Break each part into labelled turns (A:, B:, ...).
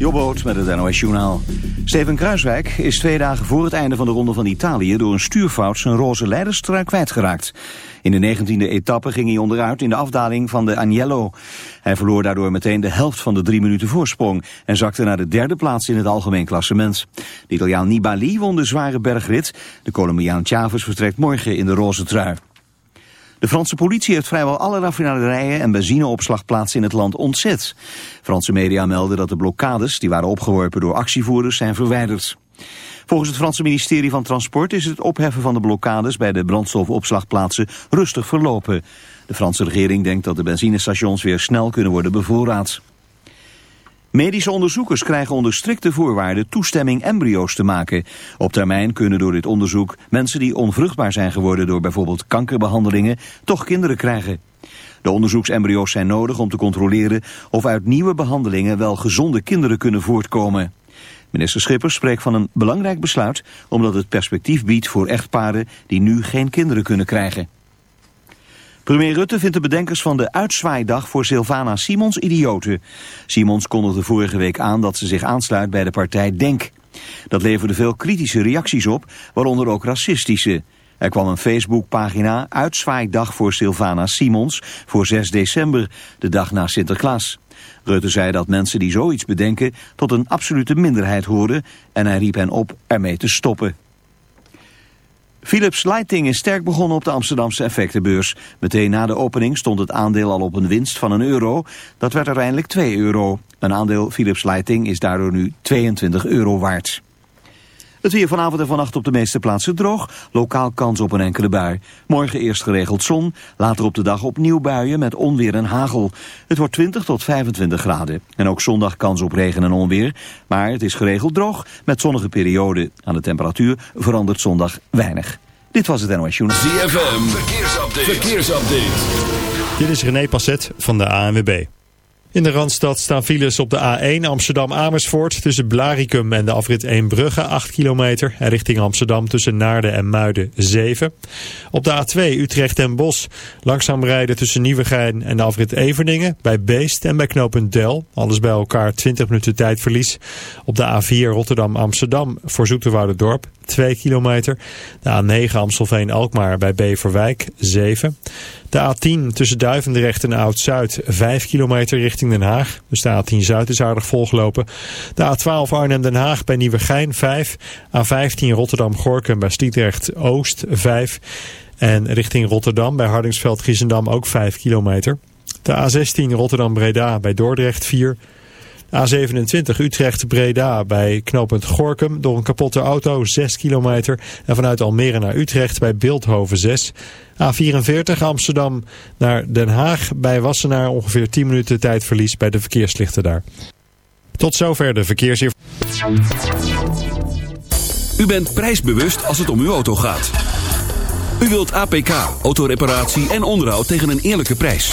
A: Jobboot met het NOS Journaal. Steven Kruiswijk is twee dagen voor het einde van de ronde van Italië... door een stuurfout zijn roze leiderstrui kwijtgeraakt. In de 19e etappe ging hij onderuit in de afdaling van de Agnello. Hij verloor daardoor meteen de helft van de drie minuten voorsprong... en zakte naar de derde plaats in het algemeen klassement. De Italiaan Nibali won de zware bergrit. De Colombiaan Chavez vertrekt morgen in de roze trui. De Franse politie heeft vrijwel alle raffinaderijen en benzineopslagplaatsen in het land ontzet. Franse media melden dat de blokkades die waren opgeworpen door actievoerders zijn verwijderd. Volgens het Franse ministerie van Transport is het opheffen van de blokkades bij de brandstofopslagplaatsen rustig verlopen. De Franse regering denkt dat de benzinestations weer snel kunnen worden bevoorraad. Medische onderzoekers krijgen onder strikte voorwaarden toestemming embryo's te maken. Op termijn kunnen door dit onderzoek mensen die onvruchtbaar zijn geworden door bijvoorbeeld kankerbehandelingen toch kinderen krijgen. De onderzoeksembryo's zijn nodig om te controleren of uit nieuwe behandelingen wel gezonde kinderen kunnen voortkomen. Minister Schippers spreekt van een belangrijk besluit omdat het perspectief biedt voor echtparen die nu geen kinderen kunnen krijgen. Premier Rutte vindt de bedenkers van de uitzwaaidag voor Sylvana Simons idioten. Simons kondigde vorige week aan dat ze zich aansluit bij de partij DENK. Dat leverde veel kritische reacties op, waaronder ook racistische. Er kwam een Facebookpagina Uitzwaaidag voor Sylvana Simons voor 6 december, de dag na Sinterklaas. Rutte zei dat mensen die zoiets bedenken tot een absolute minderheid horen en hij riep hen op ermee te stoppen. Philips Lighting is sterk begonnen op de Amsterdamse effectenbeurs. Meteen na de opening stond het aandeel al op een winst van een euro. Dat werd uiteindelijk 2 euro. Een aandeel Philips Lighting is daardoor nu 22 euro waard. Het weer vanavond en vannacht op de meeste plaatsen droog. Lokaal kans op een enkele bui. Morgen eerst geregeld zon. Later op de dag opnieuw buien met onweer en hagel. Het wordt 20 tot 25 graden. En ook zondag kans op regen en onweer. Maar het is geregeld droog met zonnige perioden. Aan de temperatuur verandert zondag weinig. Dit was het NOS Journal.
B: ZFM. Verkeersupdate. Verkeersupdate.
C: Dit is René Passet van de ANWB. In de Randstad staan files op de A1 Amsterdam-Amersfoort tussen Blaricum en de afrit 1 Brugge 8 kilometer. En richting Amsterdam tussen Naarden en Muiden 7. Op de A2 Utrecht en Bos langzaam rijden tussen Nieuwegein en de afrit Everdingen. Bij Beest en bij knooppunt Del. Alles bij elkaar 20 minuten tijdverlies. Op de A4 Rotterdam-Amsterdam voor Dorp 2 kilometer. De A9 Amstelveen-Alkmaar bij Beverwijk 7. De A10 tussen Duivendrecht en Oud-Zuid 5 kilometer richting Den Haag. Dus de A10 Zuid is aardig volgelopen. De A12 Arnhem-Den Haag bij Nieuwegein 5. A15 Rotterdam-Gorkum bij Stiedrecht Oost 5. En richting Rotterdam bij Hardingsveld-Giessendam ook 5 kilometer. De A16 Rotterdam-Breda bij Dordrecht 4 A27 Utrecht-Breda bij knooppunt Gorkum door een kapotte auto 6 kilometer. En vanuit Almere naar Utrecht bij Beeldhoven 6. A44 Amsterdam naar Den Haag bij Wassenaar ongeveer 10 minuten tijdverlies bij de verkeerslichten daar. Tot zover de verkeersinformatie.
B: U bent prijsbewust als het om uw auto gaat. U wilt APK, autoreparatie en onderhoud tegen een eerlijke prijs.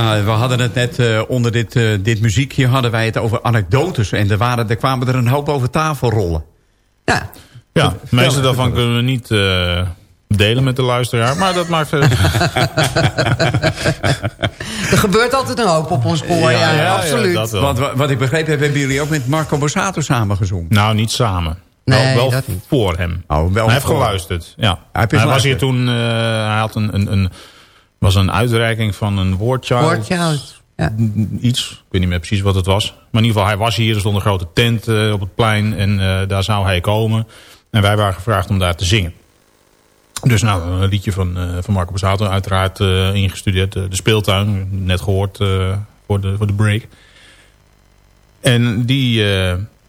D: Ja, we hadden het net eh, onder dit, eh, dit muziekje hadden wij het over anekdotes. En er, waren, er kwamen er een hoop over tafel rollen.
E: Ja,
F: Ja, de meeste daarvan kunnen we niet eh, delen met de luisteraar. Maar dat maakt verder...
E: er gebeurt altijd een hoop op ons spoor. Ja, absoluut.
F: dat wel.
D: Want wa- wat ik begreep heb, hebben jullie ook met Marco Borsato samengezongen.
F: Nou, niet samen.
E: Nee,
F: wel wel
E: dat niet.
F: voor hem.
D: Oh, wel
F: hij heeft geluisterd. Ja.
D: Hij heeft
F: Hij, was hier toen... eh, hij had een, een, een, was een uitreiking van een woordchild.
E: Woordje oud. Ja.
F: Iets. Ik weet niet meer precies wat het was. Maar in ieder geval, hij was hier. Er stond een grote tent op het plein. En eh, daar zou hij komen. En wij waren gevraagd om daar te zingen. Dus nou, een liedje van, eh, van Marco Borsato. Uiteraard eh, ingestudeerd. de speeltuin. Net gehoord eh, voor, de, voor de break. En die,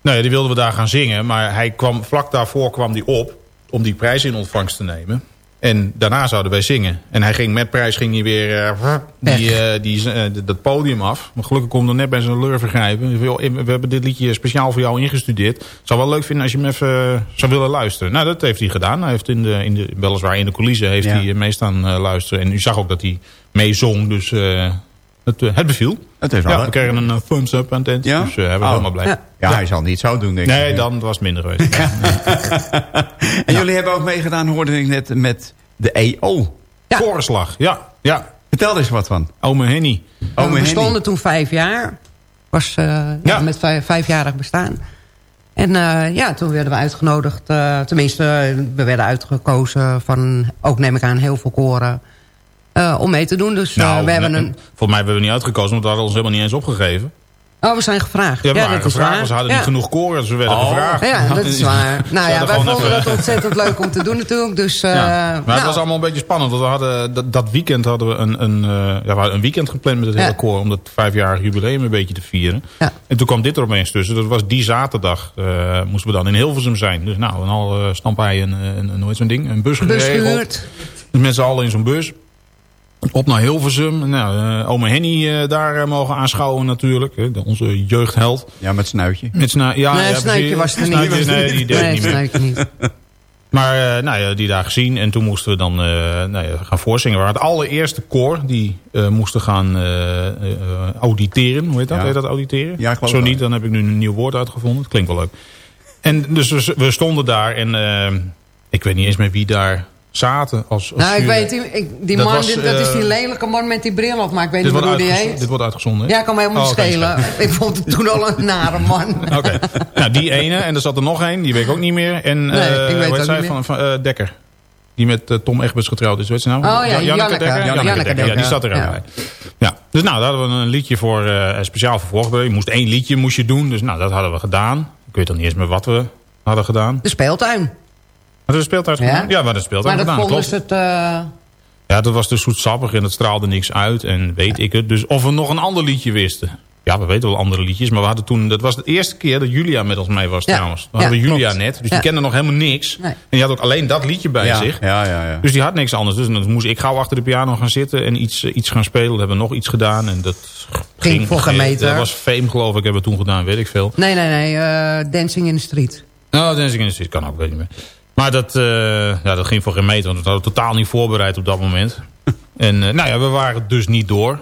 F: nou ja, die wilden we daar gaan zingen. Maar hij kwam, vlak daarvoor kwam hij op om die prijs in ontvangst te nemen. En daarna zouden wij zingen. En hij ging met prijs ging hij weer eh, die, eh, die, eh, dat podium af. Maar gelukkig kon hij er net bij zijn lur vergrijpen. Hij zei, "Joh, We hebben dit liedje speciaal voor jou ingestudeerd. Zou wel leuk vinden als je hem even zou willen luisteren. Nou, dat heeft hij gedaan. Hij heeft in de, in de, weliswaar in de coulissen heeft
D: Ja.
F: hij mee staan eh, luisteren. En u zag ook dat hij meezong. Dus het, eh, het beviel.
D: Het is wel
F: Ja, we kregen een eh, thumbs up aan het eind.
D: Ja?
F: Dus hij was
D: Oh.
F: helemaal blij.
E: Ja.
D: Ja, hij zal niet zo doen, denk ik.
F: Nee, dan was het minder geweest.
D: En jullie hebben ook meegedaan, hoorde ik net, met de EO.
E: Ja.
F: Korenslag, ja. ja.
D: Vertel er eens wat van.
F: Ome Henny.
D: Ome
E: we
D: Henny.
E: bestonden toen vijf jaar. Was eh, ja. Met vijf, vijfjarig bestaan. En eh, ja, toen werden we uitgenodigd. eh, tenminste, we werden uitgekozen van, ook neem ik aan, heel veel koren. Eh, om mee te doen. Dus eh,
F: Nou,
E: we hebben een...
F: Volgens mij hebben we niet uitgekozen, want we hadden ons helemaal niet eens opgegeven.
E: Oh, we zijn gevraagd.
F: Ja, we
E: ja, is
F: gevraagd,
E: waar.
F: maar ze hadden
E: ja.
F: niet genoeg koren, dus we werden
D: Oh.
F: gevraagd.
E: Ja, dat is waar. Nou ja, wij vonden
F: even-
E: dat ontzettend leuk om te doen natuurlijk. Dus, eh,
F: Ja. Maar het
E: nou,
F: was allemaal een beetje spannend. Want we hadden, dat, dat weekend hadden we een, een, eh, ja, we hadden een weekend gepland met het
E: Ja.
F: hele koor. Om dat vijfjarig jubileum een beetje te vieren.
E: Ja.
F: En toen kwam dit er opeens tussen. Dat was die zaterdag. eh, moesten we dan in Hilversum zijn. Dus nou, en al uh, stamp hij een, een, een, heet zo'n ding? Een bus
E: bus
F: geregeld.
E: gehuurd.
F: Dus met z'n allen in zo'n bus. Op naar Hilversum. Nou, eh ome Henny eh, daar eh, mogen aanschouwen natuurlijk. hè, onze jeugdheld.
D: Ja, met snuitje.
F: Met snu ja,
E: nee,
F: ja,
E: Snuitje
F: precies.
E: was er niet.
F: Snuitje, nee, die deed
E: nee,
F: niet meer.
E: Snuitje niet.
F: Maar eh, nou ja, die daar gezien. En toen moesten we dan eh, nou ja, gaan voorzingen. We waren het allereerste koor die eh, moesten gaan auditeren. Hoe heet dat?
D: Ja.
F: Heet dat auditeren?
D: Ja,
F: Zo niet, dan heb ik nu een nieuw woord uitgevonden. Het klinkt wel leuk. En dus we, we stonden daar en ik weet niet eens meer wie daar zaten. Als, als
E: Nou, ik weet, die, ik, die
F: Dat
E: man,
F: was,
E: dat is die
F: eh,
E: lelijke man met die bril op. Maar ik weet niet hoe die heet.
F: dit wordt uitgezonden, hè?
E: Ja, kan mij helemaal niet
F: Oh,
E: schelen. Ik vond het toen al een nare man.
F: Oké. nou, die ene. En er zat er nog één. Die weet ik ook niet meer. En
E: Nee,
F: eh,
E: ik weet
F: hoe heet
E: ook
F: zij
E: niet
F: van, van eh, Dekker. Die met eh, Tom Egberts getrouwd is. Weet ze nou?
E: Oh ja,
F: Ja,
E: Janneke.
F: Dekker.
E: Janneke
F: Dekker. Ja, die zat er
E: Ja.
F: bij. Ja. Dus nou, daar hadden we een liedje voor eh, speciaal voor. Je moest één liedje moest je doen. Dus nou, dat hadden we gedaan. Ik weet dan niet eens meer wat we hadden gedaan.
E: De speeltuin.
F: Hadden we de speeltuin
E: Ja?
F: gedaan? Ja, we hadden de speeltuin
E: Maar dat
F: gedaan.
E: vonden ze het... eh,
F: Ja, dat was dus zoetsappig en het straalde niks uit. En weet ik het. Dus of we nog een ander liedje wisten. Ja, we weten wel andere liedjes. Maar we hadden toen... Dat was de eerste keer dat Julia met ons mee was
E: Ja.
F: trouwens. We
E: Ja,
F: hadden Julia
E: klopt.
F: net. Dus
E: Ja.
F: die kende nog helemaal niks.
E: Nee.
F: En die had ook alleen dat liedje bij
D: ja,
F: zich.
D: Ja, ja, ja.
F: Dus die had niks anders. Dus dan moest ik gauw achter de piano gaan zitten en iets, eh, iets gaan spelen. We hebben nog iets gedaan. En dat
E: Ging voor geen meter.
F: Dat was Fame geloof ik, hebben we toen gedaan, weet ik veel.
E: nee, nee, nee. eh, Dancing in the Street.
F: Nou, Dancing in the Street kan ook, weet ik niet meer. Maar dat, eh, ja, dat ging voor geen meter, want we hadden totaal niet voorbereid op dat moment. en eh, nou ja, we waren dus niet door.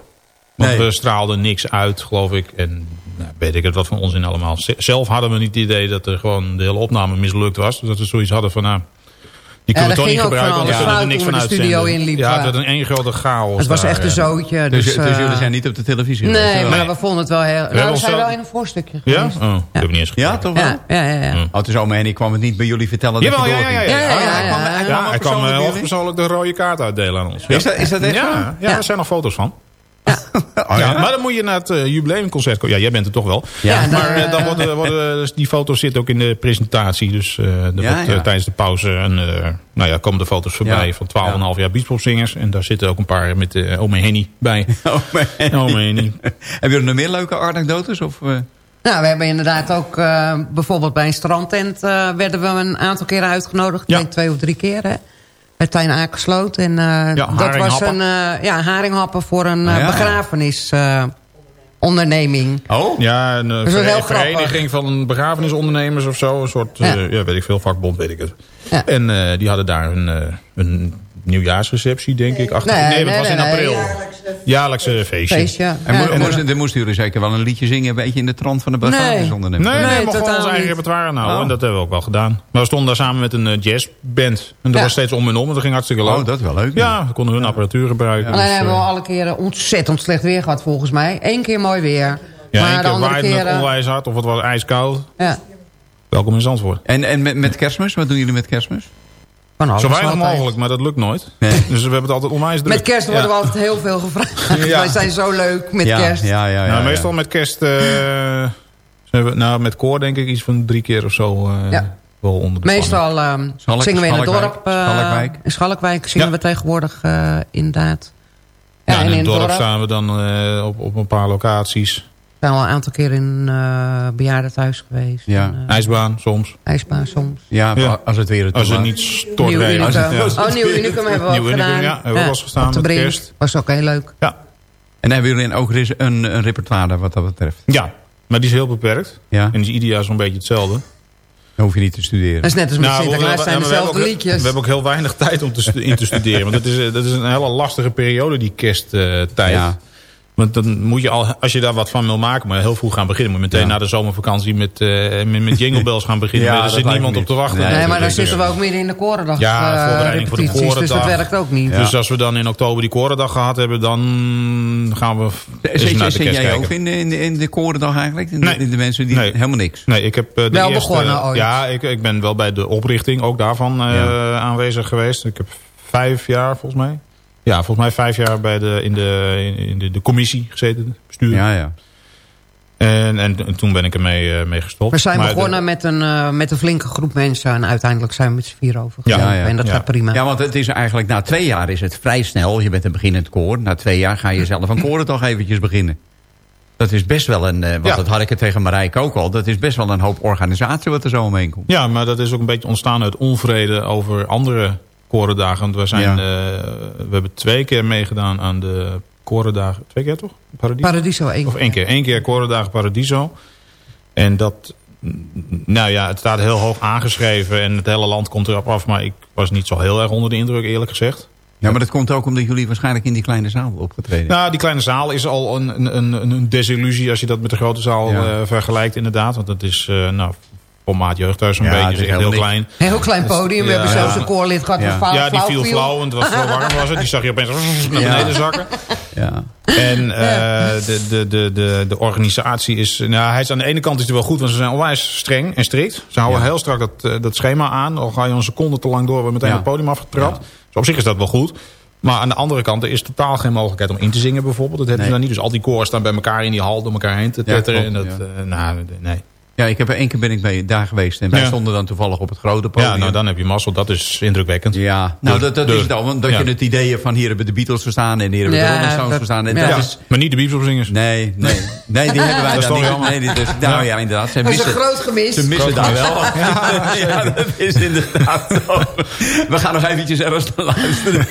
F: Want
D: Nee.
F: we straalden niks uit, geloof ik. En nou, weet ik het wat van onzin allemaal. Zelf hadden we niet het idee dat er gewoon de hele opname mislukt was. Dat we zoiets hadden van, nou, die kunnen we
E: er
F: toch niet gebruiken, want er
E: alles
F: niks van
E: de studio
F: uitzenden.
E: inliepen.
F: Ja, het werd een één grote chaos.
E: Het was
F: daar,
E: echt een
F: eh.
E: zootje.
D: Dus,
E: Dus,
D: dus
E: eh,
D: jullie zijn niet op de televisie
E: Nee,
D: geweest?
E: maar we vonden het wel heel... Nou, we zijn wel in een voorstukje
F: Ja?
E: geweest.
F: Oh, ik heb niet eens
D: Ja, toch wel?
E: Ja, ja, ja. ja.
F: Hm.
D: Oh, het is ome Henny kwam het niet bij jullie vertellen dat
F: Jawel,
D: je
F: ja, ja, ja. ja.
E: Ja, ja,
F: Oh, hij kwam-
E: ja.
F: eh, hoogpersoonlijk de rode kaart uitdelen aan ons.
D: Is dat- is dat echt
F: ja? Ja, ja,
E: Ja.
F: er zijn nog foto's van.
D: Oh,
F: Ja,
D: ja?
F: maar dan moet je naar het eh, jubileumconcert komen. Ja, jij bent er toch wel.
D: Ja.
F: maar eh, dan worden, worden, dus die foto's zitten ook in de presentatie. Dus eh, er
D: Ja,
F: wordt, eh,
D: ja.
F: tijdens de pauze en, eh, nou ja, komen de foto's voorbij
D: Ja.
F: van 12,5 jaar beachpopzingers. En daar zitten ook een paar met uh, Ome Henny bij.
D: Ome Henny.
F: Ome Henny.
D: Hebben jullie nog meer leuke anekdotes? Of, eh?
E: Nou, we hebben inderdaad ook eh, bijvoorbeeld bij een strandtent... eh, werden we een aantal keren uitgenodigd.
F: Ja.
E: Ik denk twee of drie keer, hè. Bij Tijn Akersloot. En eh, dat was een uh, ja, haringhappen voor een uh,
D: Ah, ja.
E: begrafenis... Uh, onderneming.
D: Oh?
F: Ja, een ver- vereniging van begrafenisondernemers of zo. Een soort,
E: Ja.
F: weet ik veel, vakbond weet ik het.
E: Ja.
F: En uh, die hadden daar een, uh, een nieuwjaarsreceptie, denk ik. Achter,
E: Nee,
F: nee, dat was in april. Jaarlijkse feestje.
E: Feestje.
D: En,
E: Ja, en-
D: moesten, dan moesten jullie zeker wel een liedje zingen... een beetje in de trant van de
E: Nee.
D: begrafenisondernemer.
F: Nee, nee,
E: Nee,
F: maar gewoon ons eigen repertoire nou.
D: Oh.
F: En dat hebben we ook wel gedaan. Maar we stonden daar samen met een eh, jazzband. En dat
E: Ja.
F: was steeds om en om. En dat ging hartstikke leuk.
D: Oh, dat is wel leuk.
F: Ja, we konden hun apparatuur gebruiken.
E: Alleen
F: Dus,
E: hebben we
F: eh,
E: alle keren ontzettend slecht weer gehad volgens mij. Eén keer mooi weer.
F: ja,
E: maar
F: één keer waaide het
E: keren...
F: onwijs hard of het was ijskoud.
E: Ja,
F: Welkom in Zandvoort.
D: En, en met, met kerstmis? Wat doen jullie met kerstmis?
E: Van alles
F: Zo weinig
E: altijd.
F: mogelijk, maar dat lukt nooit.
D: Nee.
F: Dus we hebben het altijd onwijs druk.
E: Met kerst worden
F: Ja.
E: we altijd heel veel gevraagd.
F: Ja.
E: Wij zijn zo leuk met
D: ja,
E: kerst.
D: Ja, ja, ja.
F: nou,
D: ja.
F: meestal met kerst... eh, zijn we, nou, met koor denk ik iets van drie keer of zo eh,
E: Ja.
F: wel onder de.
E: Meestal ehm,
D: Schalk-
E: zingen we in het dorp. eh,
D: Schalkwijk.
E: In Schalkwijk zingen
F: Ja.
E: we tegenwoordig eh, inderdaad. Ja,
F: Ja,
E: en
F: in
E: in
F: het dorp
E: dorp
F: staan we dan eh, op, op een paar locaties.
E: Zijn we al een aantal keer in uh, bejaardentehuis geweest.
D: Ja.
E: En, eh,
F: IJsbaan soms.
E: ijsbaan soms.
D: Ja,
F: Ja.
D: als het weer het
F: Als het niet stort
E: Nieuw.
F: Ja.
E: Oh, Nieuw Unicum hebben we
F: Nieuw
E: ook
F: Unicum,
E: gedaan.
F: ja, hebben we gestaan
E: op de
F: met kerst.
E: Was ook heel leuk.
F: Ja.
D: En hebben jullie ook een, een, een repertoire wat dat betreft?
F: ja, maar die is heel beperkt.
D: Ja,
F: En die is ieder jaar zo'n beetje hetzelfde.
D: dan hoef je niet te studeren.
E: Dat is net als met
F: Nou, we-
E: Sinterklaas,
F: we-
E: zijn dezelfde
F: ook-
E: liedjes.
F: We hebben ook heel weinig tijd om te in te studeren. Want het is, eh, dat is een hele lastige periode, die kersttijd.
D: Ja.
F: Want dan moet je al, als je daar wat van wil maken, maar heel vroeg gaan beginnen. Moet je meteen
D: Ja.
F: na de zomervakantie met, eh met, met jingle bells gaan beginnen.
D: Ja,
F: Daar
D: dat
F: zit niemand op te wachten.
D: Nee,
E: maar dan zitten we ook midden in de korendag
F: Ja,
E: eh,
F: voorbereiding voor de
E: repetities, Dus dat
F: korendag.
E: werkt ook niet.
F: Dus als we dan in oktober die korendag gehad hebben, dan gaan we
D: Zit,
F: naar de
D: zit
F: kerst
D: jij
F: kijken.
D: ook in de, in de, in de korendag eigenlijk? In de,
F: Nee.
D: in de mensen die
F: Nee.
D: helemaal niks?
F: Nee, ik heb eh, de
E: Wel
F: eerste,
E: begonnen ooit.
F: Ja, ik, ik ben wel bij de oprichting ook daarvan eh,
D: Ja.
F: aanwezig geweest. Ik heb vijf jaar volgens mij. Ja, volgens mij vijf jaar bij de, in, de, in de, de commissie gezeten, bestuur.
D: Ja, ja.
F: En, en, en toen ben ik ermee eh, mee gestopt.
E: We zijn
F: Maar de-
E: begonnen met, een, eh, met een flinke groep mensen. En uiteindelijk zijn we met z'n vier overgegaan.
D: Ja, ja.
E: En dat
F: Ja.
E: gaat prima.
D: Ja, want het is eigenlijk na twee jaar is het vrij snel. Je bent een beginnend koor. Na twee jaar ga je zelf een korendag eventjes beginnen. Dat is best wel een, eh, want
F: Ja.
D: dat had ik het tegen Marijke ook al. Dat is best wel een hoop organisatie wat er zo omheen komt.
F: Ja, maar dat is ook een beetje ontstaan uit onvrede over andere korendagen. Want we, zijn,
D: Ja.
F: eh, we hebben twee keer meegedaan aan de korendagen. Twee keer toch? Paradies?
E: Paradiso één.
F: Of één keer. Eén keer Korendagen Paradiso. En dat, nou ja, het staat heel hoog aangeschreven en het hele land komt erop af. Maar ik was niet zo heel erg onder de indruk, eerlijk gezegd.
D: Ja, maar dat komt ook omdat jullie waarschijnlijk in die kleine zaal opgetreden
F: Nou, die kleine zaal is al een, een, een, een desillusie als je dat met de grote zaal
D: Ja.
F: eh, vergelijkt inderdaad. Want dat is, eh nou, formaat jeugdhuis
D: Ja,
F: beetje.
D: het
F: echt heel klein.
E: Heel klein podium. We
F: Ja.
E: hebben zelfs een koorlid gehad.
D: Ja.
E: Ja. Flauw,
F: Ja, die viel flauw, want het was zo warm was het. Die zag je opeens naar beneden zakken.
D: Ja.
F: En eh, de, de, de, de, de organisatie is... Nou, hij is aan de ene kant is hij wel goed, want ze zijn onwijs streng en strikt. Ze houden
D: Ja.
F: heel strak dat, eh, dat schema aan. Al ga je een seconde te lang door, we meteen
D: Ja.
F: het podium afgetrapt.
D: Ja.
F: Dus op zich is dat wel goed. Maar aan de andere kant, er is totaal geen mogelijkheid om in te zingen bijvoorbeeld. Dat hebben
D: Nee.
F: ze dan niet. Dus al die koren staan bij elkaar in die hal door elkaar heen te
D: Ja,
F: tetteren. en dat,
D: ja.
F: eh, nou, nee.
D: Ja, ik heb er één keer ben ik bij daar geweest. En wij
F: Ja.
D: stonden dan toevallig op het grote podium.
F: Ja, nou dan heb je mazzel. Dat is indrukwekkend.
D: Ja, nou dat, dat
F: De-
D: is het al. Want dat
F: ja.
D: je het idee hebt van hier hebben de Beatles gestaan... en hier hebben
E: Ja,
D: de Rolling Stones gestaan. En
E: ja.
D: dat
F: Ja,
D: is,
F: maar niet de biepsopzingers.
D: nee, nee, nee, die hebben wij
F: Dat
D: dan niet.
F: jammer.
D: Nee, die, dus, nou ja, inderdaad. Ze
E: Dat is een groot gemis.
D: ze missen daar wel. Ja, dat is inderdaad zo. We gaan nog eventjes ergens naar luisteren.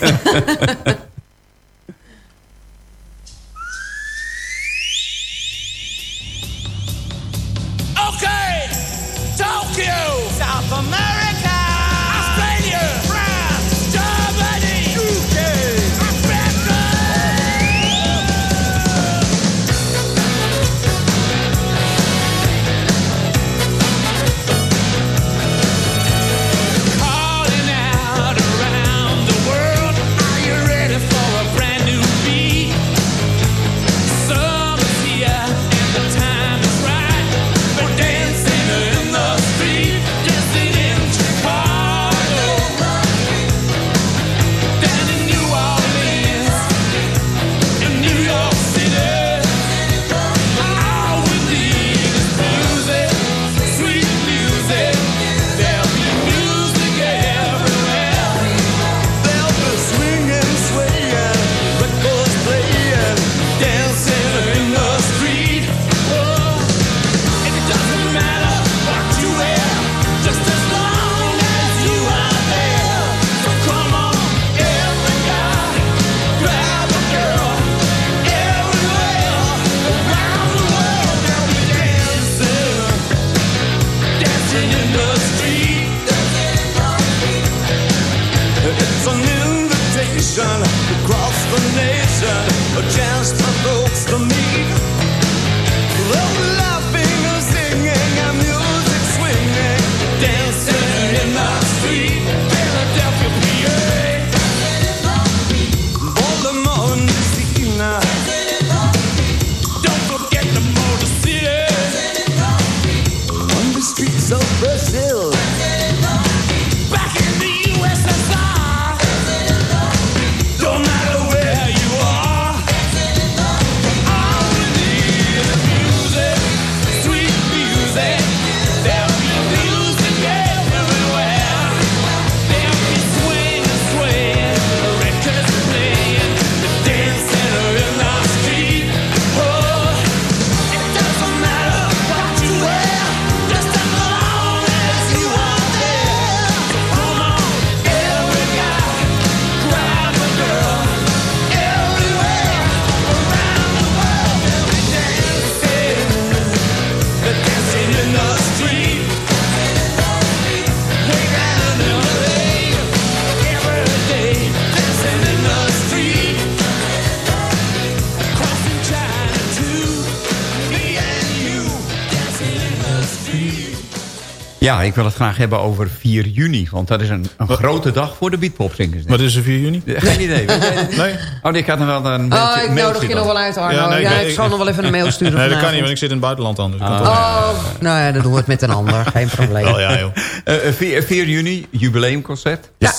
D: Ja, ik wil het graag hebben over 4 juni. Want dat is een, een grote dag voor de beatpopzingers.
F: Wat is er 4 juni?
D: Geen idee.
F: Nee?
D: Oh, ik had nog wel een
E: Oh,
D: mailtje-
E: ik
D: mailtje
E: nodig je
D: dan.
E: nog wel uit, Arno.
F: Ja, nee, ik-
E: ik,
F: ik-
E: zal nog wel even een mail sturen
F: Nee, dat kan niet, want ik zit in het buitenland anders. Toch
E: Oh, nou ja, dat doen we het met een ander. Geen probleem.
F: wel, ja, joh.
D: Eh, eh, 4, 4 juni, jubileumconcert.
E: Ja.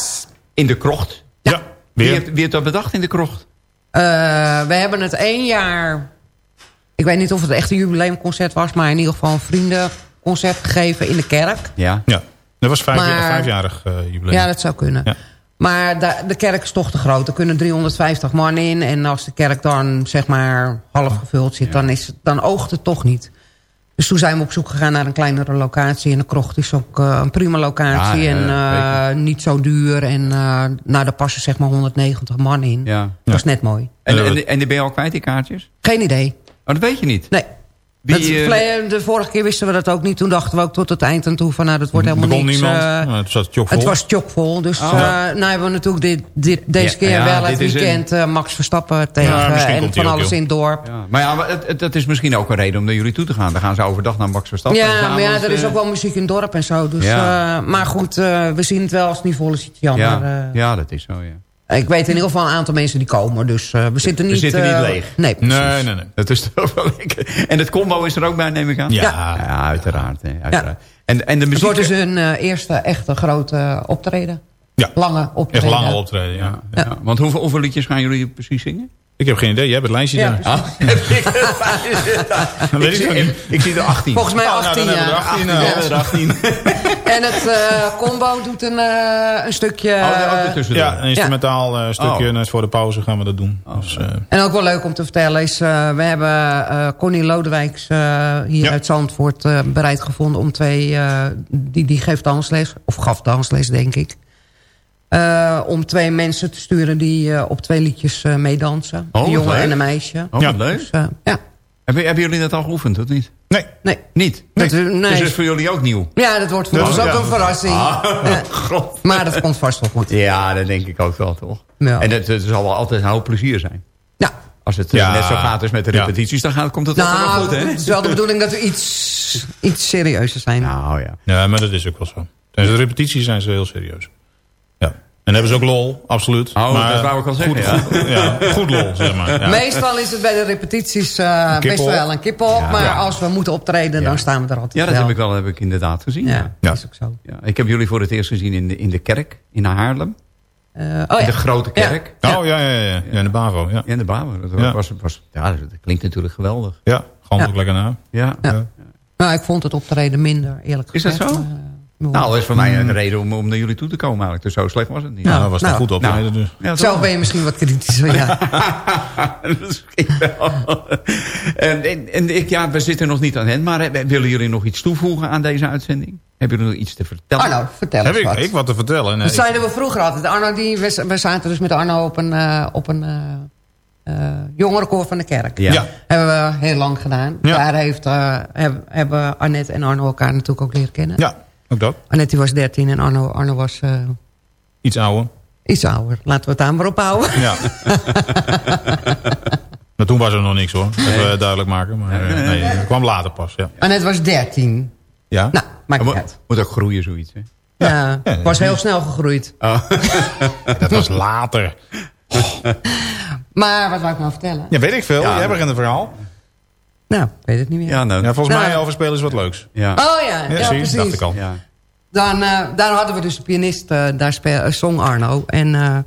D: In de krocht.
F: Ja,
D: Wie heeft, wie heeft dat bedacht in de krocht?
E: Eh, we hebben het één jaar... Ik weet niet of het echt een jubileumconcert was... maar in ieder geval een vriendenconcert gegeven in de kerk.
D: Ja.
F: Ja, dat was vijf,
E: Maar-
F: vijfjarig eh, jubileum.
E: Ja, dat zou kunnen.
F: Ja.
E: Maar de, de kerk is toch te groot. Er kunnen 350 man in. En als de kerk dan zeg maar half gevuld zit... Dan, is, het- dan oogt het toch niet. Dus toen zijn we op zoek gegaan naar een kleinere locatie. En de krocht is ook eh, een prima locatie.
D: Ja, ja,
E: en eh, niet zo duur. En eh nou, daar passen zeg maar 190 man in.
D: ja.
E: Dat is net mooi.
D: En, en, en die ben je al kwijt, die kaartjes?
E: Geen idee.
D: Oh, dat weet je niet.
E: Nee.
D: Wie, eh,
E: de vorige keer wisten we dat ook niet. Toen dachten we ook tot het eind en toe van... nou, dat wordt helemaal niks.
F: niemand.
E: eh,
F: Nou, het zat
E: het was chockvol. Dus
D: Oh.
E: nou hebben we natuurlijk dit, dit, deze
D: Ja,
E: keer
D: ja,
E: wel het weekend Max Verstappen tegen.
F: Ja,
E: en van alles in het dorp.
D: Ja. Maar ja, maar het, dat is misschien ook een reden om naar jullie toe te gaan. Dan gaan ze overdag naar Max Verstappen.
E: Ja, maar ja, er is ook wel muziek in het dorp en zo. Dus, maar goed, we zien het wel als het niet vol is. Iets jammer.
D: Ja, ja, dat is zo, ja.
E: Ik weet in ieder geval een aantal mensen die komen. Dus eh, we zitten niet...
D: zitten niet
E: eh,
D: leeg.
E: Nee, precies.
F: Nee, nee, nee.
D: Dat is toch wel lekker. En het combo is er ook bij, neem ik aan?
F: Ja.
D: Ja, uiteraard. Hè, uiteraard. En, en de
E: Het
D: muziek...
E: wordt dus hun eh, eerste echte grote optreden.
F: Ja.
E: Lange
F: Echt
E: optreden.
F: lange optreden, ja.
D: ja. Ja, Want hoeveel, hoeveel liedjes gaan jullie precies zingen?
F: Ik heb geen idee, jij hebt het lijstje
E: Ja,
F: daar. weet
D: ik, zie,
F: niet.
D: ik zie er 18.
E: Volgens mij
F: Oh, nou,
E: 18
F: dan hebben we er
E: jaar.
F: 18,
E: Ja.
F: nou.
D: Er 18.
E: En het eh, combo doet een, eh, een stukje...
D: Oh, daar ook ertussen.
F: Ja, een instrumentaal eh, stukje.
D: Oh.
F: Net voor de pauze gaan we dat doen. Dus, eh,
E: En ook wel leuk om te vertellen is... eh, we hebben eh, Connie Lodewijks eh, hier
F: Ja.
E: uit Zandvoort eh, bereid gevonden... om twee... eh, die, die geeft dansles, of gaf dansles denk ik. Eh, om twee mensen te sturen die eh, op twee liedjes eh, meedansen.
D: Oh,
E: een jongen
D: leuk.
E: en een meisje.
D: Oh,
F: Ja.
D: leuk.
E: Dus, ja.
D: Hebben, hebben jullie dat al geoefend, of niet?
F: nee,
E: Nee.
D: Niet?
E: Dat, nee.
D: Dus dat is voor jullie ook nieuw?
E: Ja, dat wordt voor
F: Dat
E: ons
F: is-
E: ook
F: ja.
E: een verrassing.
D: Ah. God.
E: Maar dat komt vast wel goed.
D: Ja, dat denk ik ook wel, toch?
E: Ja.
D: En het, het zal wel altijd een hoop plezier zijn.
E: Ja.
D: Als het
F: Ja.
D: net zo gaat als met de
F: Ja.
D: repetities, dan gaat, komt het altijd wel
E: Nou,
D: goed, hè?
E: het is wel de bedoeling dat we iets, iets serieuzer zijn.
D: Nou ja.
F: ja, maar dat is ook wel zo. Tijdens de repetities zijn ze heel serieus. En hebben ze ook lol, absoluut.
D: Oh,
F: maar
D: dat wou ik al zeggen,
F: goed,
D: ja.
F: Goed, ja, goed lol, zeg maar. Ja.
E: Meestal is het bij de repetities eh, best wel een kippel.
D: Ja.
E: maar
D: Ja.
E: als we moeten optreden, dan staan we er altijd
D: Ja, dat
E: wel.
D: heb ik wel heb ik inderdaad gezien. Ja.
E: Ja,
F: Ja.
E: dat is ook zo.
D: Ja, ik heb jullie voor het eerst gezien in de, in de kerk, in Haarlem.
E: Eh, oh
D: In de grote kerk.
E: Ja.
F: Oh, ja, ja, ja. ja. in de BAVO, ja.
D: Ja, in de Bouwer. Dat,
F: Ja.
D: was, was, ja, dat klinkt natuurlijk geweldig.
F: Ja, gewoon
E: Ja.
F: ook lekker na.
D: Ja.
E: Ja. Nou, ik vond het optreden minder, eerlijk
D: Is dat
E: gezegd.
D: zo?
E: Eh,
D: Nou, dat is voor mij een reden om, om naar jullie toe te komen eigenlijk. Dus zo slecht was het niet.
F: Ja,
E: Nou,
F: dat was toch
E: nou,
F: goed optreden dus.
D: Ja?
E: Zelf ben je misschien wat kritischer, ja.
D: En, en, en ik, ja, we zitten nog niet aan hen. Maar eh, willen jullie nog iets toevoegen aan deze uitzending? Hebben jullie nog iets te vertellen?
E: Arno, vertel
F: Heb
E: eens
F: ik,
E: wat.
F: ik wat te vertellen? Nee,
E: Dat zeiden we vroeger altijd. Arno, die, we, we zaten dus met Arno op een, eh, op een eh eh, jongerenkoor van de kerk.
D: Ja.
F: Ja.
E: Hebben we heel lang gedaan.
F: Ja.
E: Daar heeft, eh, heb- hebben Annette en Arno elkaar natuurlijk ook leren kennen.
F: Ja, ook dat.
E: Annette die was 13 en Arno, Arno was eh,
F: Iets ouder.
E: iets ouder. Laten we het daar maar op houden.
F: Ja. maar toen was er nog niks hoor. Even duidelijk maken. Maar eh, nee, het kwam later pas. Ja.
E: Annette was 13.
F: Ja?
E: Nou, maakt niet
D: moet,
E: uit.
D: moet ook groeien zoiets. Hè?
E: Ja,
F: ja,
E: was heel snel gegroeid.
F: Dat was later.
E: Maar wat wou ik nou vertellen?
F: Ja, weet ik veel.
D: Ja.
F: Jij begint een verhaal.
E: Nou, ik weet het niet meer.
D: Ja, nou,
F: Ja, volgens
E: Nou.
F: mij over spelen is wat leuks.
D: ja.
E: Oh ja, ja, precies.
F: dacht ik al.
D: ja.
E: Dan, eh, daar hadden we dus een pianist, eh, daar speel, zong Arno. En eh,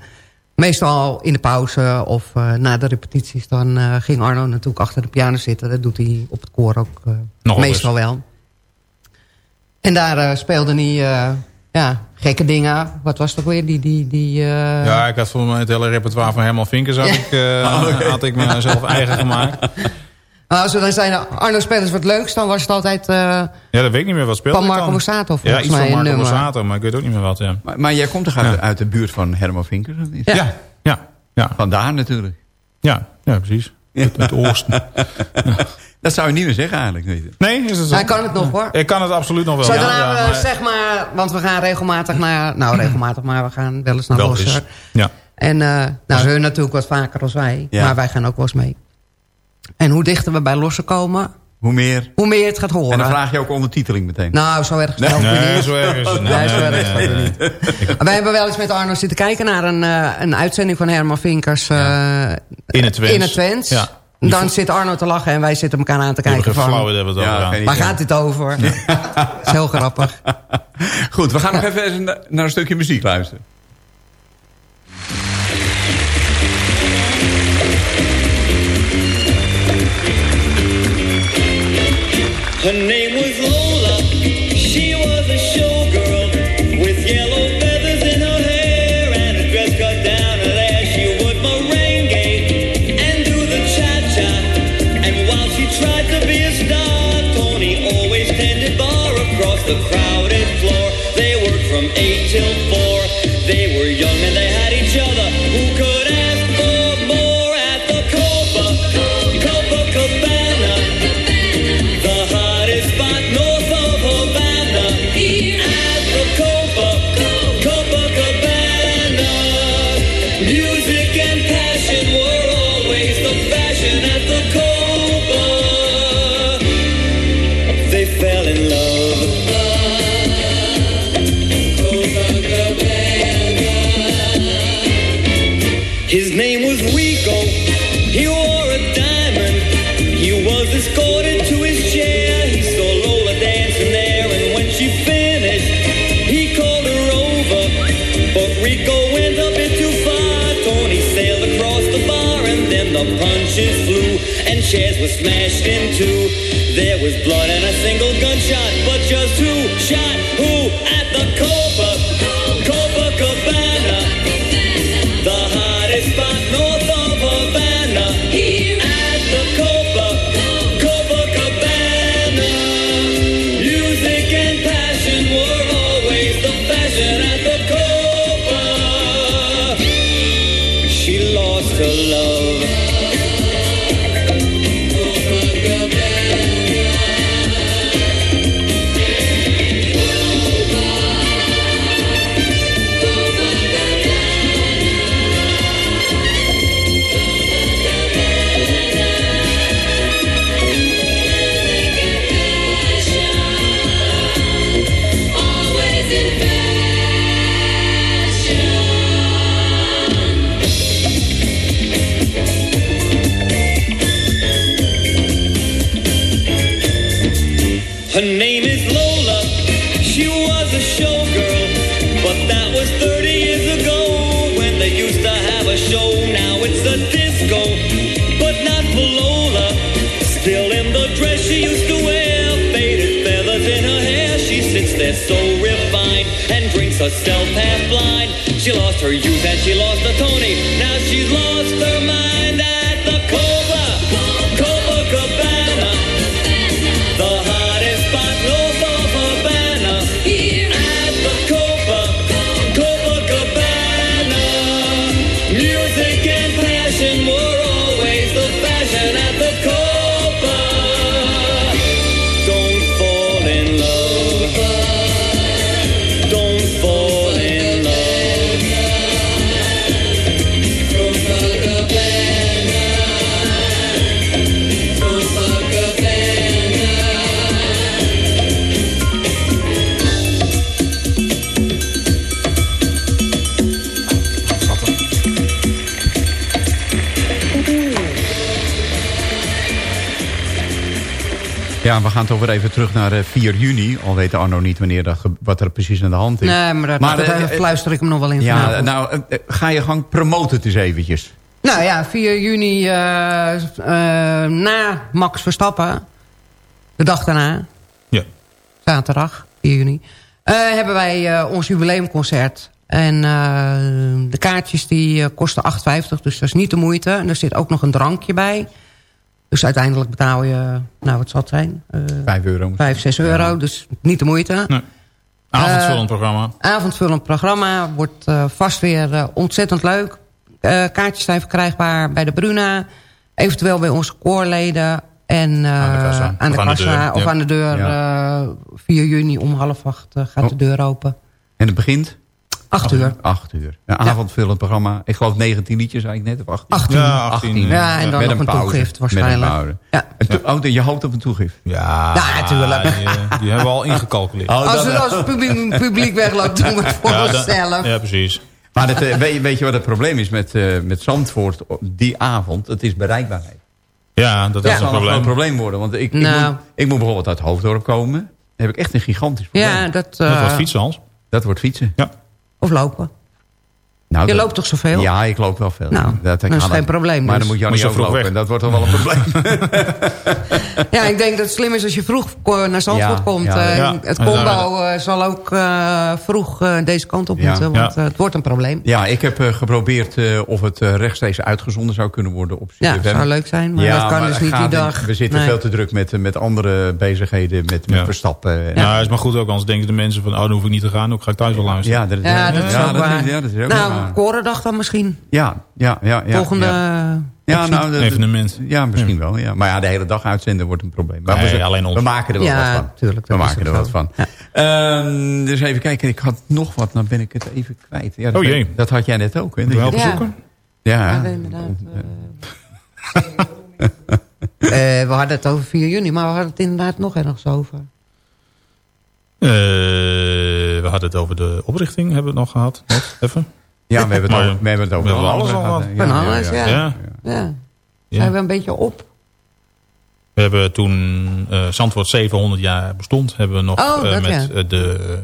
E: meestal in de pauze of eh, na de repetities... dan eh, ging Arno natuurlijk achter de piano zitten. Dat doet hij op het koor ook eh,
F: Nog wel
E: meestal wel. En daar eh, speelde hij eh, ja, gekke dingen. Wat was het ook weer? Die, die, die, eh,
F: Ja, ik had volgens mij het hele repertoire van Herman Vinkers had, ik, had ik mezelf eigen gemaakt.
E: Als we dan zeiden, Arno speelt eens wat leuks... dan was het altijd eh,
F: Ja, dat weet ik niet meer. Wat speelde
E: van Marco
F: dan?
E: Borsato
F: Ja,
E: volgens
F: iets
E: mij.
F: van Marco. Borsato, maar ik weet ook niet meer wat. Ja,
D: Maar, maar jij komt toch uit,
F: Ja.
D: uit de buurt van Herman Vinkers? Of niet?
E: Ja.
F: ja, ja, ja,
D: Vandaar natuurlijk.
F: ja, ja, precies. Het, het oosten.
D: Dat zou je niet meer zeggen eigenlijk. Niet.
F: Nee, is het zo?
E: Hij kan het nog hoor.
F: Ik kan het absoluut nog wel.
E: Zodra
F: ja, ja,
E: we,
F: maar-
E: zeg maar, want we gaan regelmatig naar, nou regelmatig, maar we gaan wel eens naar
F: eens. Ja.
E: En eh, nou, hun natuurlijk wat vaker als wij,
D: Ja.
E: maar wij gaan ook wel eens mee. En hoe dichter we bij Losser komen,
D: hoe meer.
E: hoe meer het gaat horen.
D: En dan vraag je ook ondertiteling meteen.
E: Nou, zo erg snel
F: Nee,
E: niet.
F: zo erg is het niet.
E: Nee, zo
F: Nee,
E: erg
F: nee,
E: het. Wij hebben wel eens met Arno zitten kijken naar een, eh, een uitzending van Herman Vinkers. eh,
F: In het Twents.
E: In het Twents.
F: Ja.
E: Dan zit Arno te lachen en wij zitten elkaar aan te kijken van...
F: flauw idee wat dat
D: Ja.
E: Waar gaat dit over? Dat is heel grappig.
D: Goed, we gaan nog even na- naar een stukje muziek luisteren.
G: Her name was Lola. She was a showgirl with yellow feathers in her hair and a dress cut down her there. She would merengue and do the cha-cha. And while she tried to be a star, Tony always tended bar across the crowded floor. They worked from eight till Rico went a bit too far. Tony sailed across the bar, and then the punches flew, and chairs were smashed in two. There was blood and a single gunshot, but just who shot who at the Copa, for you that she lost the tone.
D: Ja, we gaan toch weer even terug naar eh, 4 juni. Al weet Arno niet wanneer dat, ge- wat er precies aan de hand is.
E: Nee, maar daar,
D: Maar,
E: daar
D: eh, eh,
E: fluister ik hem nog wel in
D: Ja,
E: vanavond.
D: nou, eh, eh, ga je gang, promote het eens eventjes.
E: Nou ja, 4 juni eh, eh, na Max Verstappen. De dag daarna.
F: Ja.
E: Zaterdag, 4 juni. eh, hebben wij eh, ons jubileumconcert. En eh, de kaartjes die eh, kosten 8,50. Dus dat is niet de moeite. En er zit ook nog een drankje bij. Dus uiteindelijk betaal je, nou wat zal het zijn? Eh
D: 5 euro.
E: 5, 6 euro. Dus niet de moeite.
F: Nee. Avondvullend programma.
E: Avondvullend programma. Wordt eh, vast weer eh, ontzettend leuk. Eh, kaartjes zijn verkrijgbaar bij de Bruna. Eventueel bij onze koorleden. En eh,
F: Aan de kassa.
E: aan de
F: Of aan de
E: kassa
F: deur,
E: of
F: ja.
E: aan de deur. eh 4 juni om half acht eh, gaat de
D: Oh.
E: deur open.
D: En het begint?
E: Acht uur.
D: Acht uur. Een avondvullend programma. Ik geloof 19 liedjes zei ik net. Of 18?
E: 18.
F: Ja, 18.
E: Ja, en dan
D: Met
E: nog een
D: pauze.
E: toegift
D: Met
E: waarschijnlijk.
D: een pauze.
E: Ja.
D: To- Oh, je hoopt op een toegift?
F: Ja,
E: Ja, natuurlijk.
F: Die, eh, die hebben we al ingecalculeerd.
D: Oh,
E: Als,
D: dat-
E: het, als het publiek, publiek wegloopt, doen we het voor
F: ja,
E: onszelf.
F: ja, precies.
D: Maar het, eh, weet, je, weet je wat het probleem is met, eh, met Zandvoort op die avond? Het is bereikbaarheid.
F: Ja, dat
D: Dat
F: is
D: zal
F: een
D: een groot
F: probleem.
D: probleem worden. Want ik, ik,
E: Nou.
D: moet, ik moet bijvoorbeeld uit Hoofddorp komen. Dan heb ik echt een gigantisch probleem.
E: Ja, dat,
F: Dat
E: eh,
F: wordt fietsen, Hans.
D: Dat wordt fietsen.
F: Ja.
E: Of lopen.
D: Nou,
E: Je
D: dat-
E: loopt toch zoveel?
D: Ja, ik loop wel veel.
E: Nou, dat is geen probleem
D: Maar
E: dus.
D: dan moet Jannie
F: je
D: ook
F: vroeg
D: lopen.
F: weg.
D: En dat wordt toch wel een probleem.
E: Ja, ik denk dat het slim is als je vroeg naar Zandvoort
D: Ja,
E: komt.
D: ja,
E: Eh,
F: ja.
E: Het combo eh, zal ook eh, vroeg eh, deze kant op
D: Ja.
E: moeten. Want
F: Ja.
E: het wordt een probleem.
D: ja, ik heb eh, geprobeerd eh, of het eh, rechtstreeks uitgezonden zou kunnen worden op
E: Ja,
D: CFM.
E: het zou leuk zijn. Maar dat kan
D: maar
E: dus niet die dag.
D: We zitten
E: Nee.
D: veel te druk met, met andere bezigheden. Met, met
F: Ja.
D: Verstappen. en-
F: Ja, is maar goed ook, anders denken de mensen van... oh, dan hoef ik niet te gaan, ook ga ik thuis wel luisteren.
D: Ja, dat,
E: Ja, dat is ook
D: dat
E: waar.
D: Ja,
E: nou. Korendag dan misschien.
D: Ja, ja, ja. ja
E: Volgende...
D: Ja, ja nou,
F: Evenement.
D: Ja, misschien wel. Ja. Maar ja, de hele dag uitzenden wordt een probleem. Maar
F: Nee,
D: we,
F: alleen ons.
D: we maken er wel
E: Ja,
D: wat van.
E: tuurlijk,
D: We maken er
E: ook
D: wat van.
E: Ja.
D: Ehm, dus even kijken. Ik had nog wat. Dan ben ik het even kwijt. Ja, dat,
F: Oh jee.
D: dat had jij net ook. Hè?
F: Moeten we
D: Dat
F: helpen
D: je-
F: zoeken?
D: Ja.
E: Ja, inderdaad. eh. Eh, we hadden het over 4 juni, maar we hadden het inderdaad nog ergens over.
F: Eh, we hadden het over de oprichting, hebben we het nog gehad. Net, even.
D: Ja, we hebben het
F: Maar
D: over, we hebben het over
F: we hebben
D: alles
F: alles al
D: gehad.
E: Van alles, ja.
F: Ja.
E: Ja.
F: Ja.
E: Zijn we een beetje op?
F: We hebben toen eh Zandvoort 700 jaar bestond. Hebben we nog
E: Oh,
F: eh, met
E: ja.
F: eh, de...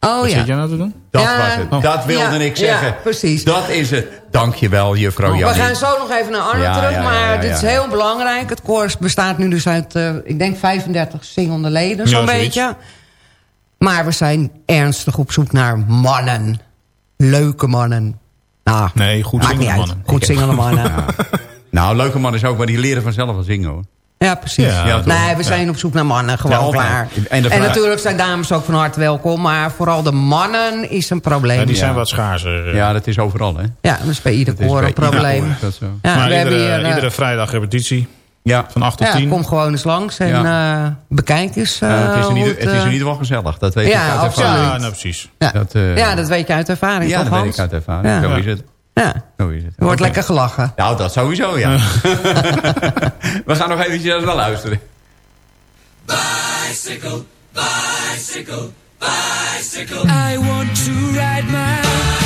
E: Oh
F: wat
E: ja.
F: zit jij nou te doen?
D: Dat
E: Ja,
D: was het.
F: oh.
D: Dat wilde
E: Ja,
D: ik zeggen.
E: ja, precies.
D: Dat is het. Dankjewel, juffrouw
E: We
D: Jannie.
E: gaan zo nog even naar Arno
D: Ja,
E: terug,
D: ja, ja,
E: maar
D: ja,
E: dit is heel belangrijk. Het koor bestaat nu dus uit, eh, ik denk 35 zingende leden, zo'n beetje. Maar we zijn ernstig op zoek naar mannen. Leuke mannen. Nou,
F: Nee, goed
E: maakt niet
F: zingende
E: uit.
F: mannen.
E: Goed zingende mannen. Ja,
D: Nou, leuke man is ook, maar die leren vanzelf wel zingen hoor.
E: precies.
F: Ja,
D: Ja, toch?
E: nee, we zijn op zoek naar mannen, gewoon
D: Ja,
E: klaar.
D: En
E: En, natuurlijk zijn dames ook van harte welkom, maar vooral de mannen is een probleem.
F: Ja, die
E: Ja,
F: zijn wat schaarser. eh.
D: Ja, dat is overal hè.
E: dat is bij ieder koor een probleem.
D: ieder koor, dat zo.
E: Ja,
F: maar
E: we hebben
F: iedere,
E: hier... eh,
F: iedere vrijdag repetitie.
D: Ja,
F: Van 8 tot
E: ja,
F: 10.
E: kom gewoon eens langs en eh, bekijk eens eh,
D: Ja, het, is in
E: hoe
D: ieder, het is in
E: eh,
D: ieder geval gezellig. Dat weet
E: Ja,
D: ik uit
E: absoluut.
D: ervaring.
F: Ja, nou precies.
E: Ja.
D: Dat, eh,
E: ja, dat weet je uit ervaring,
D: Ja, dat weet
E: Hans?
D: ik uit ervaring.
E: Ja.
D: Zo
F: Ja.
D: is het.
E: Ja,
D: Zo is het.
E: er wordt
D: Oké.
E: lekker gelachen.
D: Nou, dat sowieso, ja. We gaan nog eventjes naar luisteren.
H: I want to ride my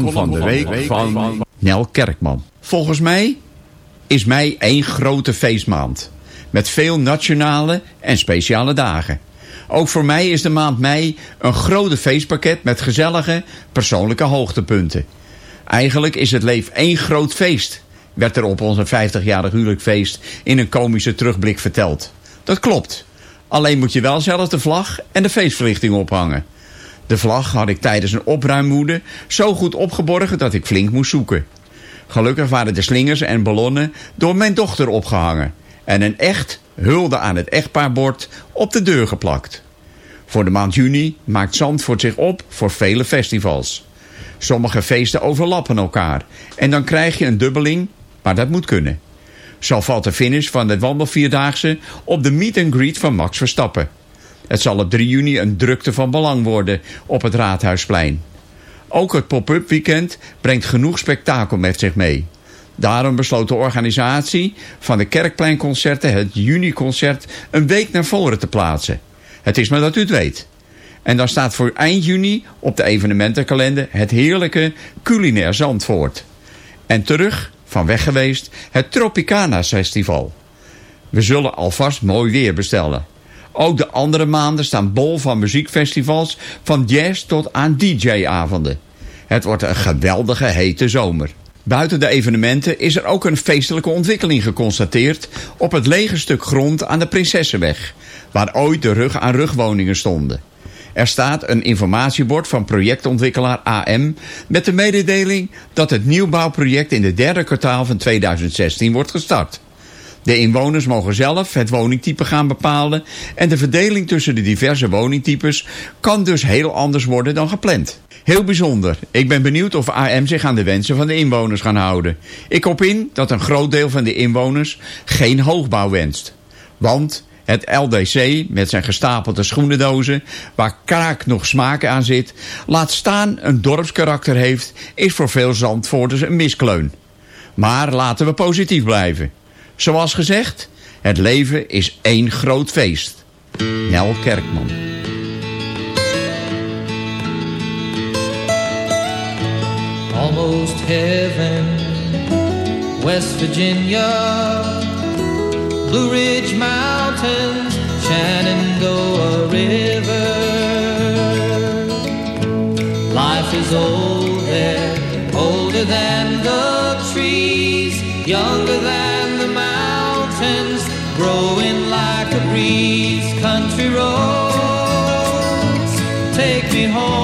D: column van de week van Nel Kerkman. Volgens mij is mei één grote feestmaand. Met veel nationale en speciale dagen. Ook voor mij is de maand mei een grote feestpakket met gezellige persoonlijke hoogtepunten. Eigenlijk is het leven één groot feest, werd er op onze 50-jarig huwelijkfeest in een komische terugblik verteld. Dat klopt. Alleen moet je wel zelf de vlag en de feestverlichting ophangen. De vlag had ik tijdens een opruimmoede zo goed opgeborgen dat ik flink moest zoeken. Gelukkig waren de slingers en ballonnen door mijn dochter opgehangen. En een echt hulde aan het echtpaarbord op de deur geplakt. Voor de maand juni maakt Zandvoort zich op voor vele festivals. Sommige feesten overlappen elkaar. En dan krijg je een dubbeling, maar dat moet kunnen. Zo valt de finish van de wandelvierdaagse op de meet and greet van Max Verstappen. Het zal op 3 juni een drukte van belang worden op het Raadhuisplein. Ook het pop-up weekend brengt genoeg spektakel met zich mee. Daarom besloot de organisatie van de Kerkpleinconcerten het juni-concert een week naar voren te plaatsen. Het is maar dat u het weet. En dan staat voor eind juni op de evenementenkalender het heerlijke culinair Zandvoort. En terug, van weg geweest, het Tropicana Festival. We zullen alvast mooi weer bestellen. Ook de andere maanden staan bol van muziekfestivals, van jazz tot aan DJ-avonden. Het wordt een geweldige hete zomer. Buiten de evenementen is er ook een feestelijke ontwikkeling geconstateerd op het lege stuk grond aan de Prinsessenweg, waar ooit de rug-aan-rug woningen stonden. Er staat een informatiebord van projectontwikkelaar AM met de mededeling dat het nieuwbouwproject in het derde kwartaal van 2016 wordt gestart. De inwoners mogen zelf het woningtype gaan bepalen en de verdeling tussen de diverse woningtypes kan dus heel anders worden dan gepland. Heel bijzonder. Ik ben benieuwd of AM zich aan de wensen van de inwoners gaan houden. Ik hoop in dat een groot deel van de inwoners geen hoogbouw wenst. Want het LDC met zijn gestapelde schoenendozen, waar kraak nog smaak aan zit, laat staan een dorpskarakter heeft, is voor veel Zandvoorters een miskleun. Maar laten we positief blijven. Zoals gezegd, het leven is één groot feest. Nel Kerkman.
H: almost heaven. West Virginia, Blue Ridge Mountains, Shenandoah River. Life is old there, older than the trees, younger than breeze. Country roads, take me home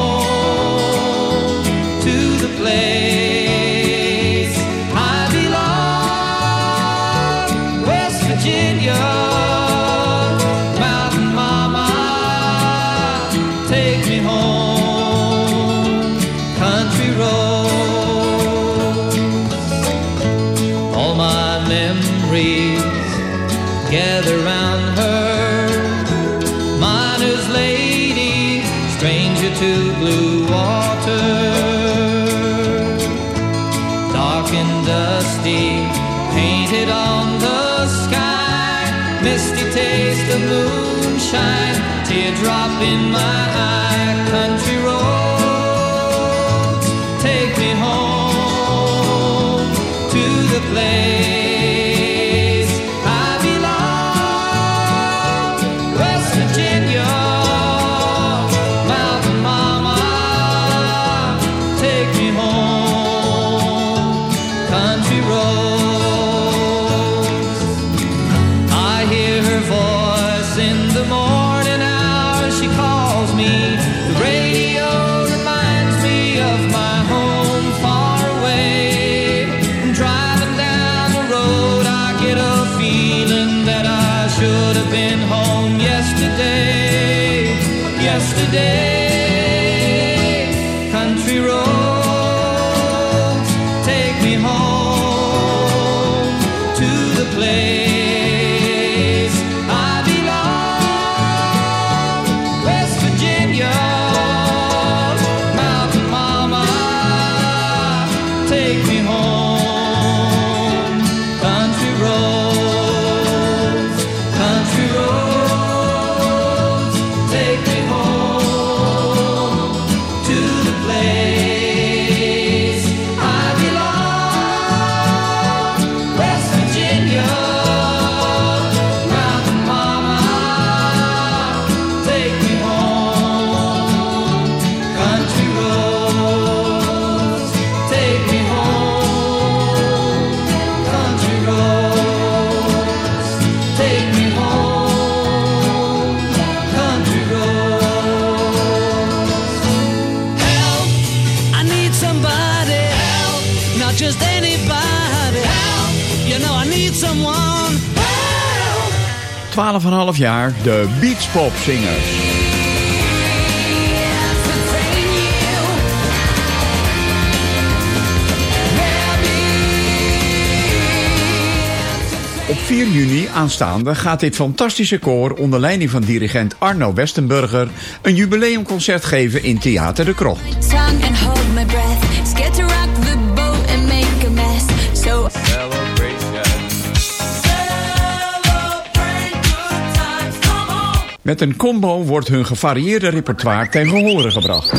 D: 12,5 jaar, de Beachpop-zingers. Op 4 juni aanstaande gaat dit fantastische koor onder leiding van dirigent Arno Westenburger een jubileumconcert geven in Theater de Krocht. Met een combo wordt hun gevarieerde repertoire ten gehore gebracht.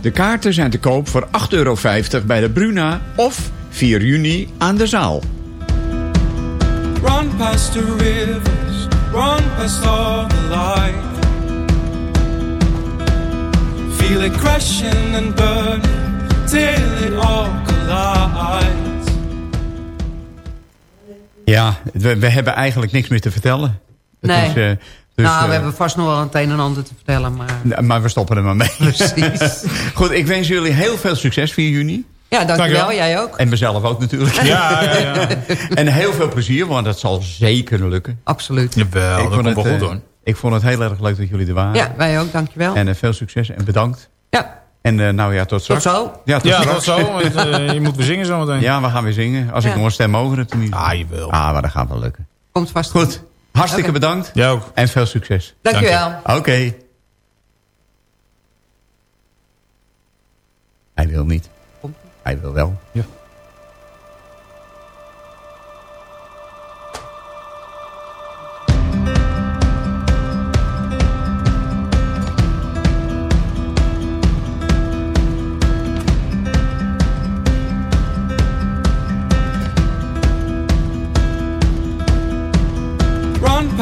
D: De kaarten zijn te koop voor 8,50 euro bij de Bruna of 4 juni aan de zaal.
I: Run past the rivers, run past all the light. Feel it crashing and burning till it all collides.
D: Ja, we, we hebben eigenlijk niks meer te vertellen. Het
E: Nee.
D: is, eh, dus,
E: nou, we
D: eh,
E: hebben vast nog wel het een en ander te vertellen. Maar
D: Ja, Maar we stoppen er maar mee.
E: Precies.
D: Goed, ik wens jullie heel veel succes 4 juni.
E: ja, dankjewel.
F: Dankjewel.
E: Jij ook.
D: En mezelf ook natuurlijk.
F: Ja, ja, ja.
D: En heel veel plezier, want dat zal zeker lukken.
E: Absoluut.
F: Jawel, dat komt wel
D: het,
F: goed
D: eh,
F: hoor.
D: Ik vond het heel erg leuk dat jullie er waren.
E: Ja, wij ook. Dankjewel.
D: En eh, veel succes en bedankt.
E: ja,
D: En eh, nou ja, tot
E: tot
D: straks.
E: zo.
D: Ja, tot
F: Ja, zo. Want, eh, je moet weer zingen zometeen.
D: Ja, we gaan weer zingen. Als ik nog een stem over het tenminste.
F: Ah, jawel.
D: Ah, maar dat gaat wel lukken.
E: Komt vast
D: Goed, hartstikke
E: Oké.
D: bedankt.
F: Jij ook.
D: En veel succes.
E: Dankjewel.
D: Oké. Hij wil niet.
E: Komt.
D: Hij wil wel.
F: Ja.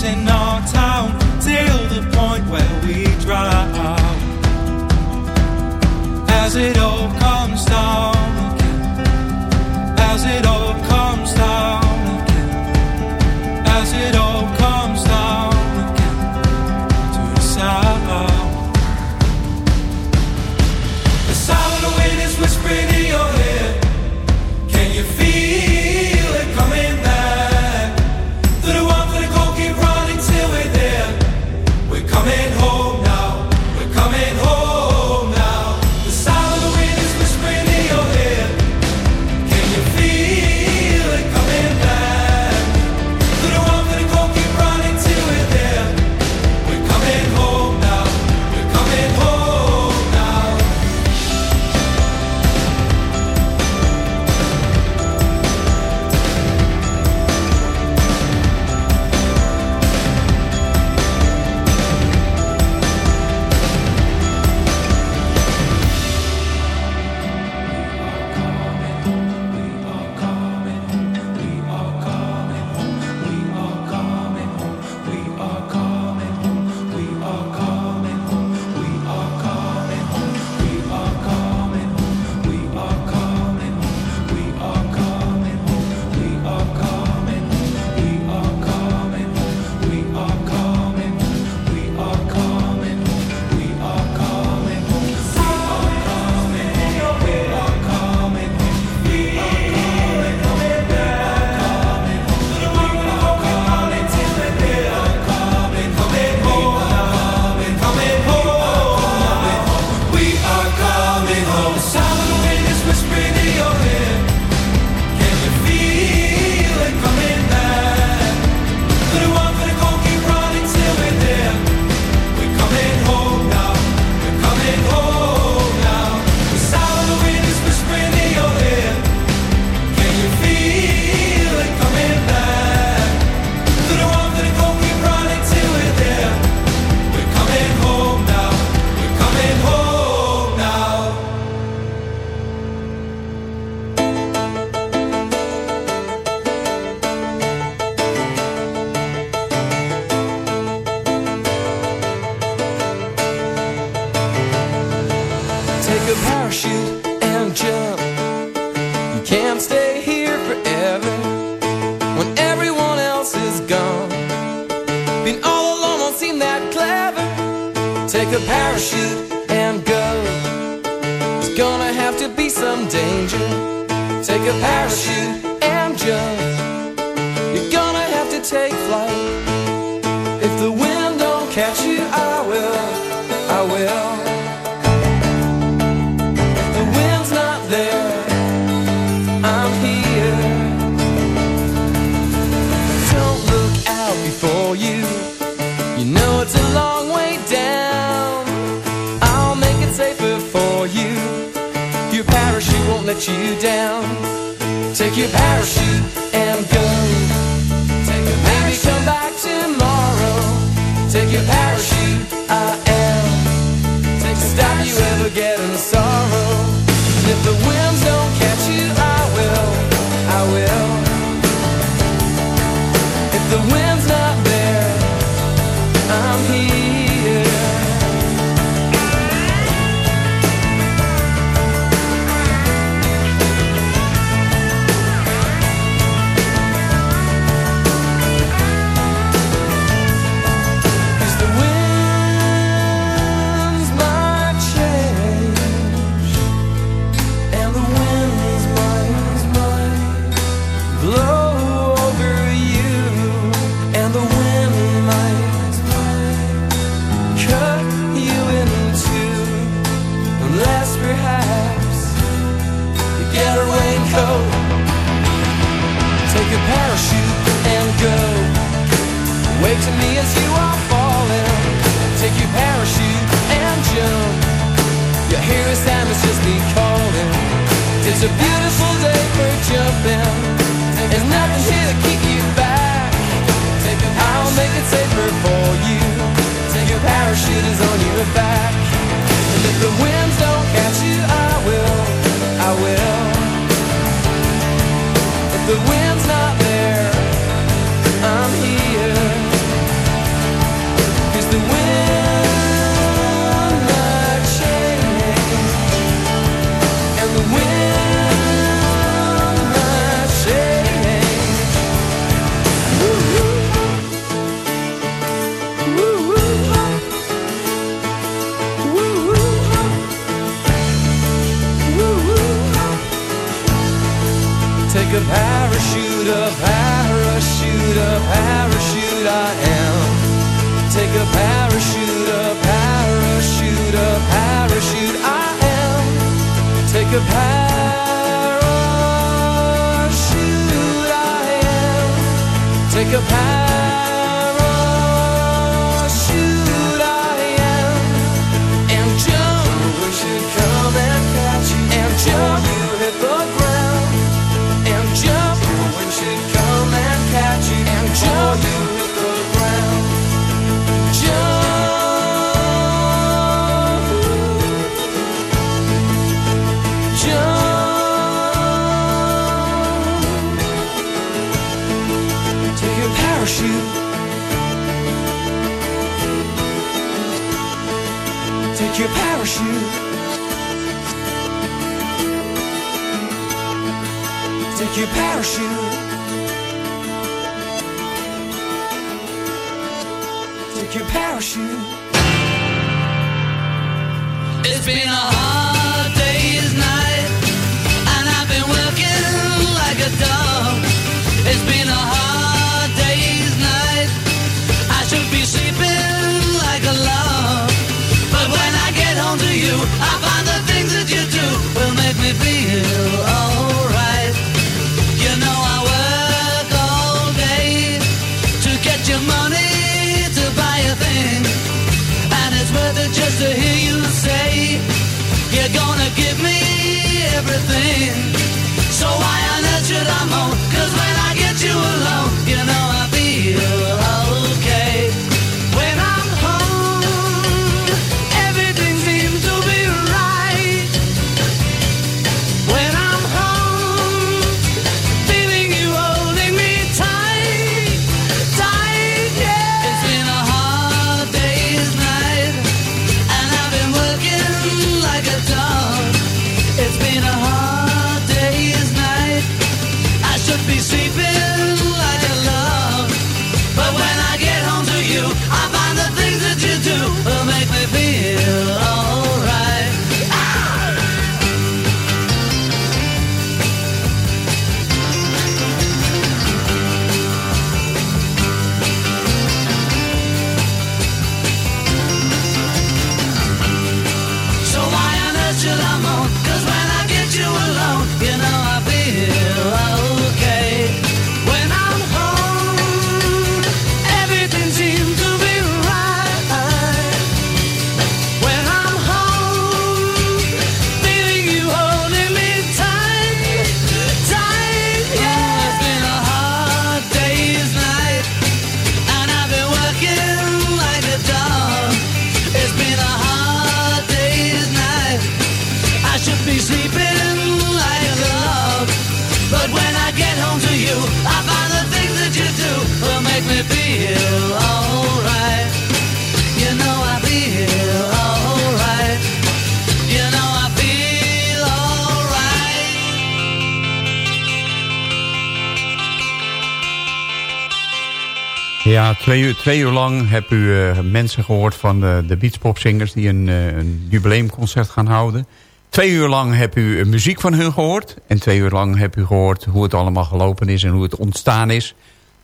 I: Bridges in curse.
J: Take your parachute. It's
H: been a hard everything
D: twee uur, twee uur lang heb u eh, mensen gehoord van de, de beachpopzingers... die een, eh, een jubileumconcert gaan houden. Twee uur lang heb u muziek van hun gehoord. En twee uur lang heb u gehoord hoe het allemaal gelopen is... en hoe het ontstaan is.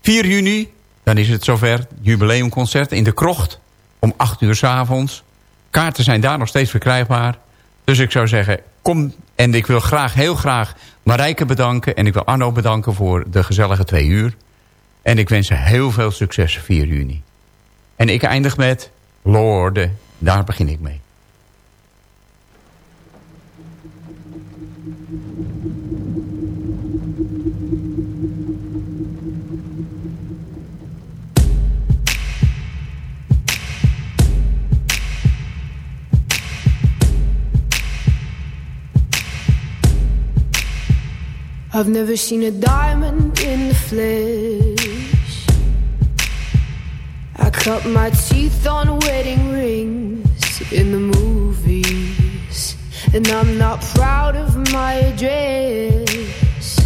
D: 4 juni, dan is het zover. Jubileumconcert in de Krocht. Om 8 uur s avonds. Kaarten zijn daar nog steeds verkrijgbaar. Dus ik zou zeggen, kom. En ik wil graag, heel graag Marijke bedanken. En ik wil Arno bedanken voor de gezellige twee uur. En ik wens ze heel veel succes 4 juni. En ik eindig met Lorde. Daar begin ik mee.
K: I've never seen a diamond in the flesh. Cut my teeth on wedding rings in the movies. And I'm not proud of my address.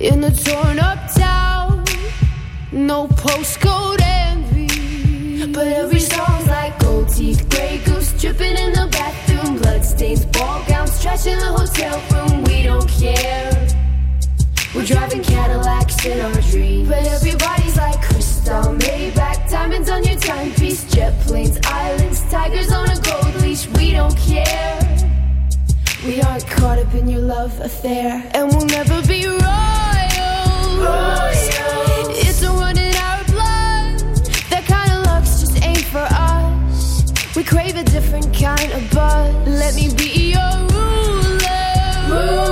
K: In a torn up town, no postcode envy. But every song's like gold teeth, gray goose dripping in the bathroom, bloodstains, ball gowns, trash in the hotel room. We don't care. We're driving Cadillacs in our dreams. But everybody's like crystal, Maybach, diamonds on your timepiece, jet planes, islands, tigers on a gold leash. We don't care. We aren't caught up in your love affair, and we'll never be royals. It's a run in our blood. That kind of luck's just ain't for us. We crave a different kind of buzz. Let me be your ruler. You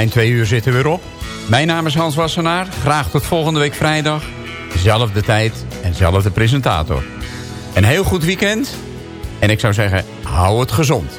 D: Mijn twee uur zitten weer op. Mijn naam is Hans Wassenaar. Graag tot volgende week vrijdag. Zelfde tijd en zelfde presentator. Een heel goed weekend. En ik zou zeggen, hou het gezond.